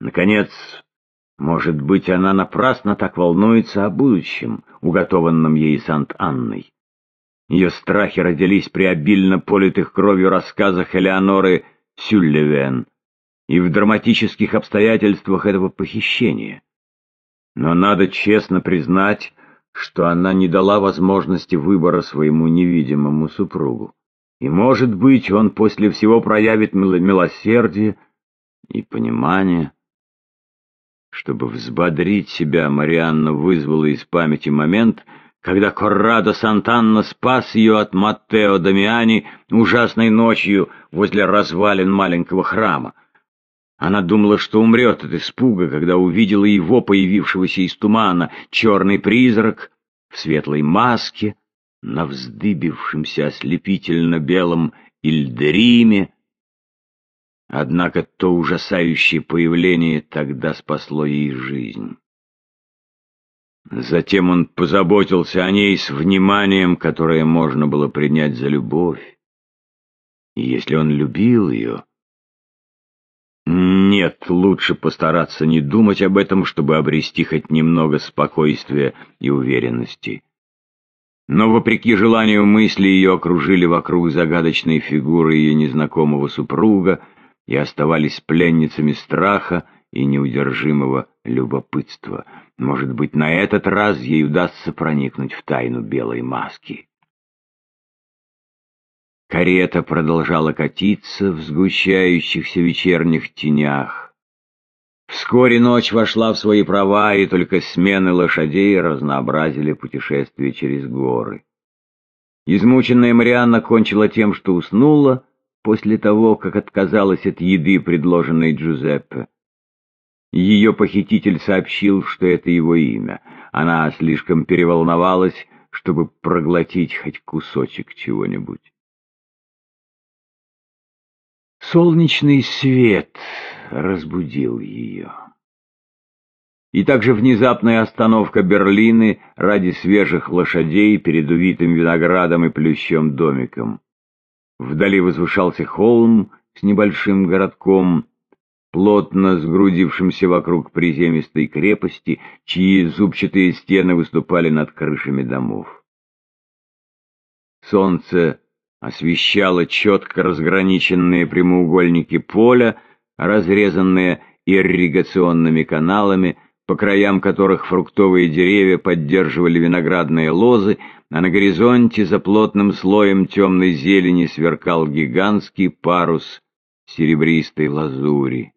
Наконец, может быть, она напрасно так волнуется о будущем, уготованном ей Сант-Анной. Ее страхи родились при обильно политых кровью рассказах Элеоноры Сюллевен и в драматических обстоятельствах этого похищения. Но надо честно признать, что она не дала возможности выбора своему невидимому супругу. И, может быть, он после всего проявит милосердие и понимание. Чтобы взбодрить себя, Марианна вызвала из памяти момент, когда Коррадо Сантанна спас ее от Маттео Дамиани ужасной ночью возле развалин маленького храма. Она думала, что умрет от испуга, когда увидела его, появившегося из тумана, черный призрак в светлой маске, на вздыбившемся ослепительно белом Ильдериме. Однако то ужасающее появление тогда спасло ей жизнь. Затем он позаботился о ней с вниманием, которое можно было принять за любовь. И если он любил ее... Нет, лучше постараться не думать об этом, чтобы обрести хоть немного спокойствия и уверенности. Но, вопреки желанию мысли, ее окружили вокруг загадочной фигуры ее незнакомого супруга и оставались пленницами страха и неудержимого любопытства. Может быть, на этот раз ей удастся проникнуть в тайну белой маски. Карета продолжала катиться в сгущающихся вечерних тенях. Вскоре ночь вошла в свои права, и только смены лошадей разнообразили путешествие через горы. Измученная Марианна кончила тем, что уснула после того, как отказалась от еды, предложенной Джузеппе. Ее похититель сообщил, что это его имя. Она слишком переволновалась, чтобы проглотить хоть кусочек чего-нибудь. Солнечный свет разбудил ее. И также внезапная остановка Берлины ради свежих лошадей перед увитым виноградом и плющом домиком. Вдали возвышался холм с небольшим городком, плотно сгрудившимся вокруг приземистой крепости, чьи зубчатые стены выступали над крышами домов. Солнце освещало четко разграниченные прямоугольники поля, разрезанные ирригационными каналами, по краям которых фруктовые деревья поддерживали виноградные лозы, а на горизонте за плотным слоем темной зелени сверкал гигантский парус серебристой лазури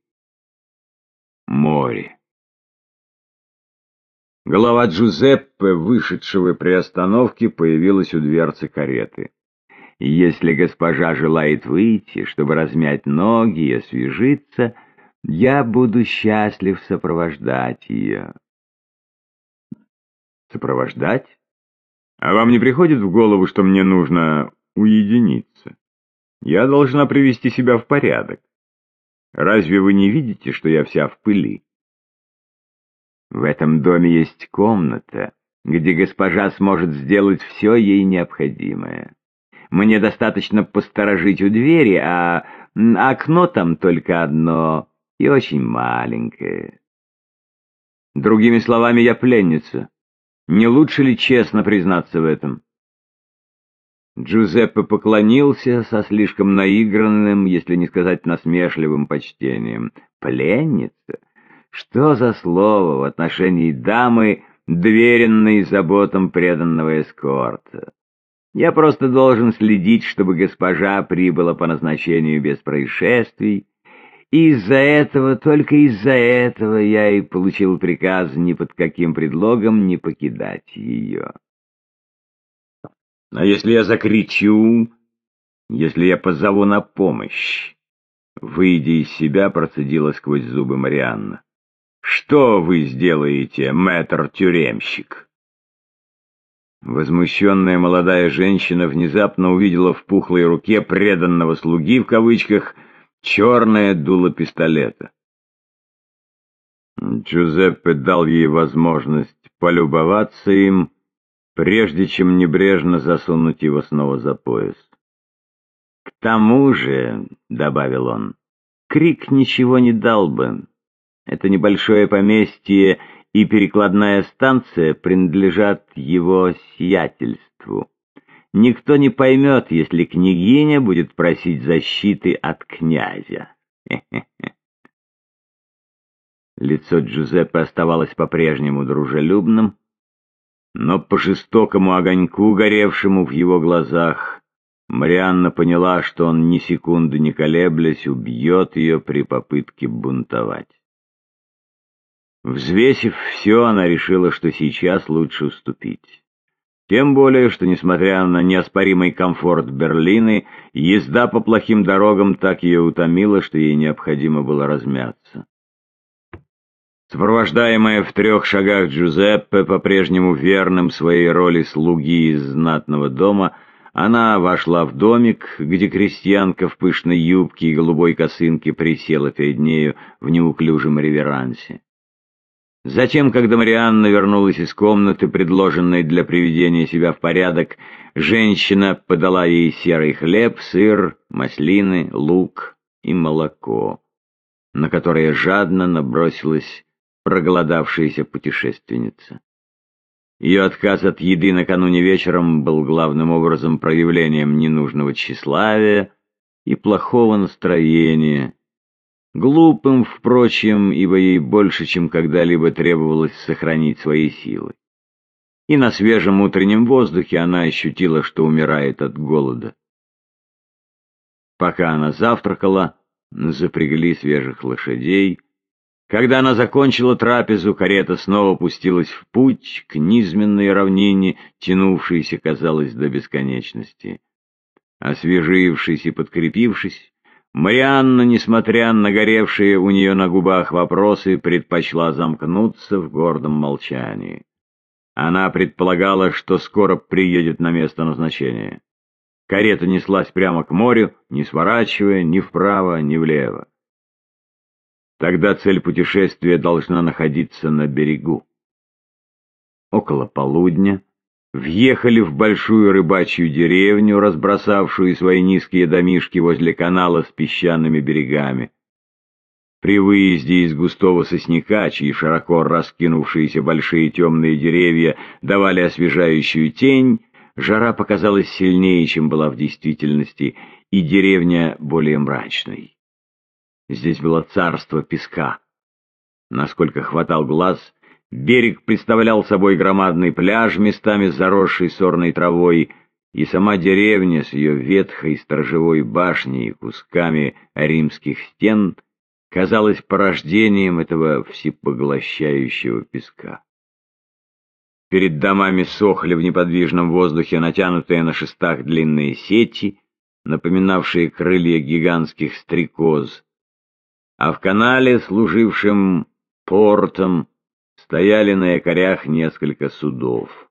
море. Голова Джузеппе, вышедшего при остановке, появилась у дверцы кареты. «Если госпожа желает выйти, чтобы размять ноги и освежиться, я буду счастлив сопровождать ее». «Сопровождать? А вам не приходит в голову, что мне нужно уединиться? Я должна привести себя в порядок. Разве вы не видите, что я вся в пыли? В этом доме есть комната, где госпожа сможет сделать все ей необходимое. Мне достаточно посторожить у двери, а окно там только одно и очень маленькое. Другими словами, я пленница. Не лучше ли честно признаться в этом? Джузеппе поклонился со слишком наигранным, если не сказать насмешливым почтением. «Пленница? Что за слово в отношении дамы, доверенной заботам преданного эскорта? Я просто должен следить, чтобы госпожа прибыла по назначению без происшествий, из-за этого, только из-за этого я и получил приказ ни под каким предлогом не покидать ее». А если я закричу, если я позову на помощь? Выйдя из себя, процедила сквозь зубы Марианна. Что вы сделаете, мэтр-тюремщик? Возмущенная молодая женщина внезапно увидела в пухлой руке преданного слуги, в кавычках, черное дуло пистолета. Джузеппе дал ей возможность полюбоваться им, прежде чем небрежно засунуть его снова за пояс. «К тому же», — добавил он, — «крик ничего не дал бы. Это небольшое поместье и перекладная станция принадлежат его сиятельству. Никто не поймет, если княгиня будет просить защиты от князя. Лицо Джузеппе оставалось по-прежнему дружелюбным, но по жестокому огоньку, горевшему в его глазах, Марианна поняла, что он ни секунды не колеблясь убьет ее при попытке бунтовать. Взвесив все, она решила, что сейчас лучше уступить. Тем более, что, несмотря на неоспоримый комфорт Берлины, езда по плохим дорогам так ее утомила, что ей необходимо было размяться. Сопровождаемая в трех шагах Джузеппе, по-прежнему верным своей роли слуги из знатного дома, она вошла в домик, где крестьянка в пышной юбке и голубой косынке присела перед нею в неуклюжем реверансе. Затем, когда Марианна вернулась из комнаты, предложенной для приведения себя в порядок, женщина подала ей серый хлеб, сыр, маслины, лук и молоко, на которое жадно набросилась проголодавшаяся путешественница. Ее отказ от еды накануне вечером был главным образом проявлением ненужного тщеславия и плохого настроения, Глупым, впрочем, ибо ей больше, чем когда-либо требовалось сохранить свои силы. И на свежем утреннем воздухе она ощутила, что умирает от голода. Пока она завтракала, запрягли свежих лошадей. Когда она закончила трапезу, карета снова пустилась в путь к низменной равнине, тянувшейся, казалось, до бесконечности. Освежившись и подкрепившись, Марианна, несмотря на горевшие у нее на губах вопросы, предпочла замкнуться в гордом молчании. Она предполагала, что скоро приедет на место назначения. Карета неслась прямо к морю, не сворачивая ни вправо, ни влево. Тогда цель путешествия должна находиться на берегу. Около полудня въехали в большую рыбачью деревню, разбросавшую свои низкие домишки возле канала с песчаными берегами. При выезде из густого сосняка, чьи широко раскинувшиеся большие темные деревья давали освежающую тень, жара показалась сильнее, чем была в действительности, и деревня более мрачной. Здесь было царство песка. Насколько хватал глаз, Берег представлял собой громадный пляж, местами заросший сорной травой, и сама деревня с ее ветхой сторожевой башней и кусками римских стен казалась порождением этого всепоглощающего песка. Перед домами сохли в неподвижном воздухе натянутые на шестах длинные сети, напоминавшие крылья гигантских стрекоз, а в канале, служившем портом, стояли на якорях несколько судов.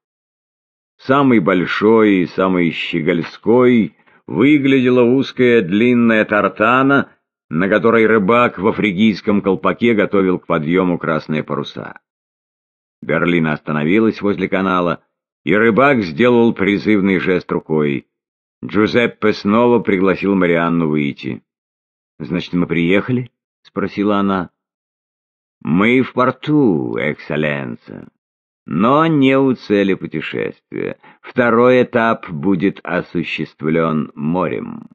Самый большой и самый щегольской выглядела узкая длинная тартана, на которой рыбак в фригийском колпаке готовил к подъему красные паруса. Берлина остановилась возле канала, и рыбак сделал призывный жест рукой. Джузеппе снова пригласил Марианну выйти. «Значит, мы приехали?» — спросила она. Мы в порту, экселленция. Но не у цели путешествия. Второй этап будет осуществлен морем.